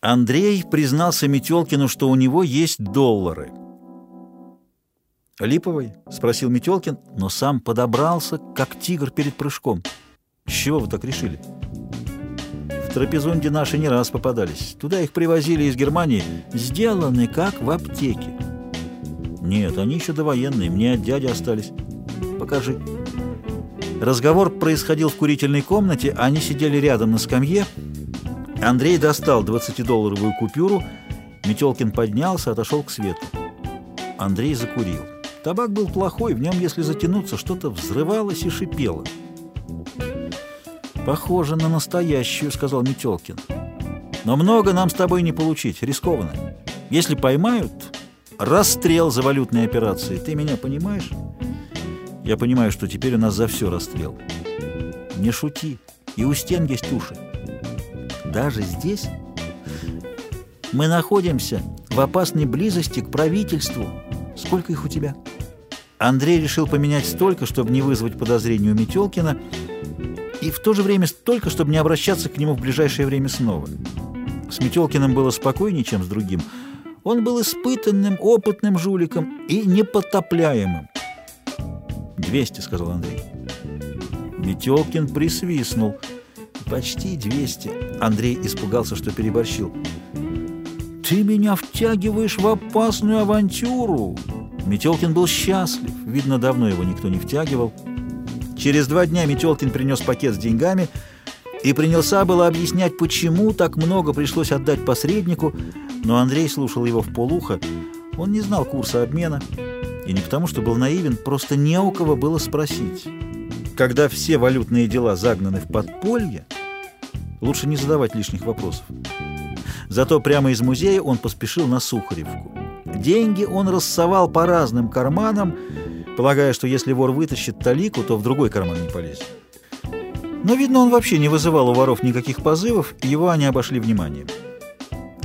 Андрей признался Метелкину, что у него есть доллары. «Липовый?» — спросил Метелкин, но сам подобрался, как тигр перед прыжком. «С чего вы так решили?» «В трапезунде наши не раз попадались. Туда их привозили из Германии, сделаны как в аптеке». «Нет, они еще довоенные, мне от дяди остались». «Покажи». Разговор происходил в курительной комнате, они сидели рядом на скамье, Андрей достал 20-долларовую купюру, Метелкин поднялся, отошел к свету. Андрей закурил. Табак был плохой, в нем, если затянуться, что-то взрывалось и шипело. «Похоже на настоящую», — сказал Метелкин. «Но много нам с тобой не получить, рискованно. Если поймают, расстрел за валютные операции. Ты меня понимаешь?» «Я понимаю, что теперь у нас за все расстрел». «Не шути, и у стен есть уши» даже здесь мы находимся в опасной близости к правительству. Сколько их у тебя? Андрей решил поменять столько, чтобы не вызвать подозрений у Метелкина, и в то же время столько, чтобы не обращаться к нему в ближайшее время снова. С Метелкиным было спокойнее, чем с другим. Он был испытанным, опытным жуликом и непотопляемым. «Двести», — сказал Андрей. Метелкин присвистнул — Почти 200. Андрей испугался, что переборщил. «Ты меня втягиваешь в опасную авантюру!» Метелкин был счастлив. Видно, давно его никто не втягивал. Через два дня Метелкин принес пакет с деньгами и принялся было объяснять, почему так много пришлось отдать посреднику, но Андрей слушал его в полухо. Он не знал курса обмена, и не потому, что был наивен, просто не у кого было спросить. Когда все валютные дела загнаны в подполье, лучше не задавать лишних вопросов. Зато прямо из музея он поспешил на Сухаревку. Деньги он рассовал по разным карманам, полагая, что если вор вытащит талику, то в другой карман не полезет. Но, видно, он вообще не вызывал у воров никаких позывов, его они обошли вниманием.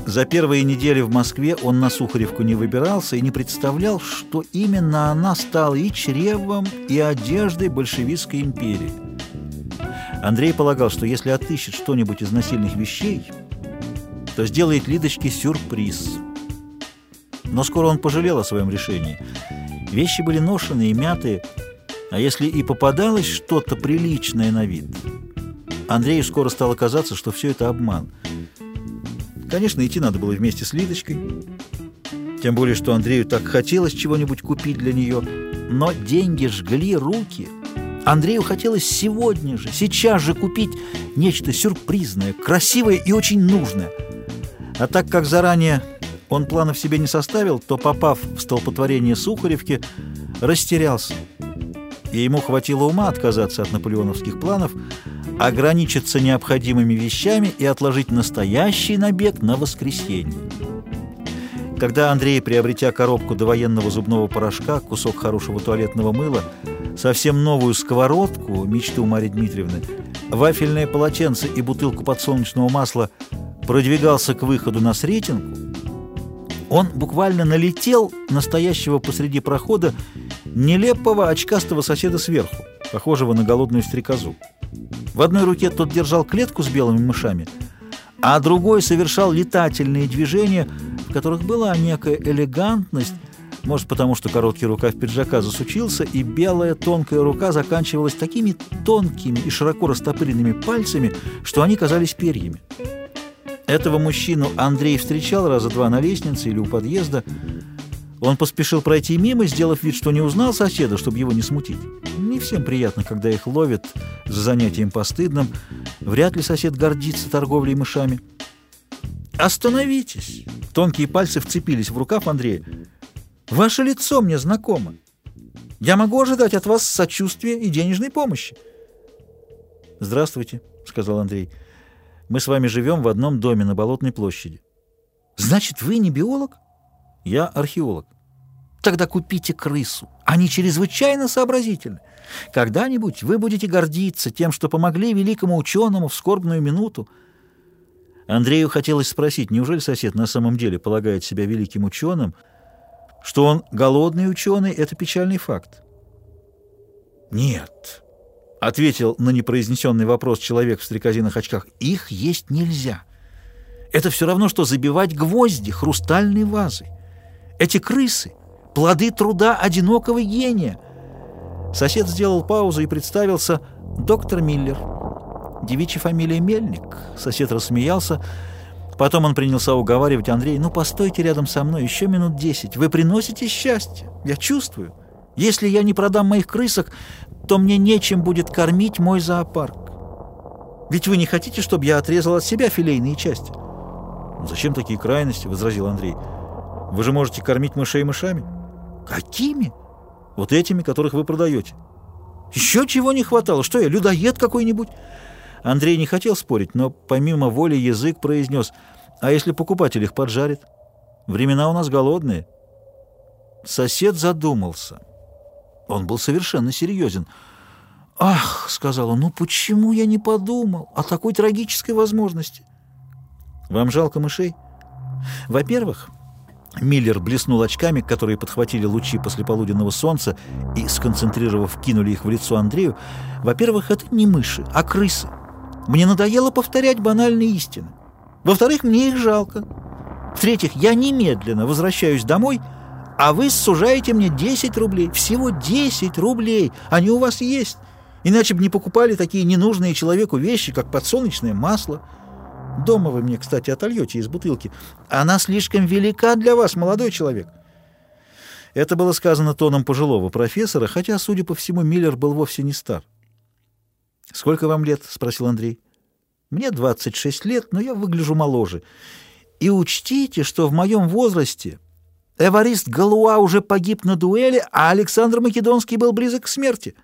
За первые недели в Москве он на Сухаревку не выбирался и не представлял, что именно она стала и чревом, и одеждой большевистской империи. Андрей полагал, что если отыщет что-нибудь из насильных вещей, то сделает Лидочке сюрприз. Но скоро он пожалел о своем решении. Вещи были ношеные и мятые, а если и попадалось что-то приличное на вид, Андрею скоро стало казаться, что все это обман – Конечно, идти надо было вместе с Лидочкой. Тем более, что Андрею так хотелось чего-нибудь купить для нее. Но деньги жгли руки. Андрею хотелось сегодня же, сейчас же купить нечто сюрпризное, красивое и очень нужное. А так как заранее он планов себе не составил, то, попав в столпотворение Сухаревки, растерялся. И ему хватило ума отказаться от наполеоновских планов, ограничиться необходимыми вещами и отложить настоящий набег на воскресенье. Когда Андрей, приобретя коробку довоенного зубного порошка, кусок хорошего туалетного мыла, совсем новую сковородку, мечту Марии Дмитриевны, вафельное полотенце и бутылку подсолнечного масла продвигался к выходу на Сретенку, он буквально налетел настоящего посреди прохода нелепого очкастого соседа сверху, похожего на голодную стрекозу. В одной руке тот держал клетку с белыми мышами, а другой совершал летательные движения, в которых была некая элегантность, может, потому что короткий рукав пиджака засучился, и белая тонкая рука заканчивалась такими тонкими и широко растопыренными пальцами, что они казались перьями. Этого мужчину Андрей встречал раза два на лестнице или у подъезда, он поспешил пройти мимо, сделав вид, что не узнал соседа, чтобы его не смутить. Всем приятно, когда их ловят за занятием постыдным. Вряд ли сосед гордится торговлей мышами. «Остановитесь!» Тонкие пальцы вцепились в рукав Андрея. «Ваше лицо мне знакомо. Я могу ожидать от вас сочувствия и денежной помощи». «Здравствуйте», — сказал Андрей. «Мы с вами живем в одном доме на Болотной площади». «Значит, вы не биолог?» Я археолог. Тогда купите крысу. Они чрезвычайно сообразительны. Когда-нибудь вы будете гордиться тем, что помогли великому ученому в скорбную минуту. Андрею хотелось спросить, неужели сосед на самом деле полагает себя великим ученым, что он голодный ученый — это печальный факт. «Нет», — ответил на непроизнесенный вопрос человек в стрекозиных очках, — «их есть нельзя». Это все равно, что забивать гвозди хрустальной вазой. Эти крысы — плоды труда одинокого гения. Сосед сделал паузу и представился доктор Миллер. Девичья фамилия Мельник. Сосед рассмеялся. Потом он принялся уговаривать Андрей, ну постойте рядом со мной еще минут десять. Вы приносите счастье. Я чувствую. Если я не продам моих крысок, то мне нечем будет кормить мой зоопарк. Ведь вы не хотите, чтобы я отрезал от себя филейные части? «Зачем такие крайности?» — возразил Андрей. «Вы же можете кормить мышей мышами». «Какими?» «Вот этими, которых вы продаете». «Еще чего не хватало? Что я, людоед какой-нибудь?» Андрей не хотел спорить, но помимо воли язык произнес, «А если покупатель их поджарит? Времена у нас голодные». Сосед задумался. Он был совершенно серьезен. «Ах!» — сказал он, «ну почему я не подумал о такой трагической возможности?» «Вам жалко мышей?» «Во-первых...» Миллер блеснул очками, которые подхватили лучи послеполуденного солнца и, сконцентрировав, кинули их в лицо Андрею. «Во-первых, это не мыши, а крысы. Мне надоело повторять банальные истины. Во-вторых, мне их жалко. В-третьих, я немедленно возвращаюсь домой, а вы сужаете мне 10 рублей. Всего 10 рублей. Они у вас есть. Иначе бы не покупали такие ненужные человеку вещи, как подсолнечное масло». Дома вы мне, кстати, отольете из бутылки. Она слишком велика для вас, молодой человек». Это было сказано тоном пожилого профессора, хотя, судя по всему, Миллер был вовсе не стар. «Сколько вам лет?» — спросил Андрей. «Мне 26 лет, но я выгляжу моложе. И учтите, что в моем возрасте Эварист Галуа уже погиб на дуэли, а Александр Македонский был близок к смерти».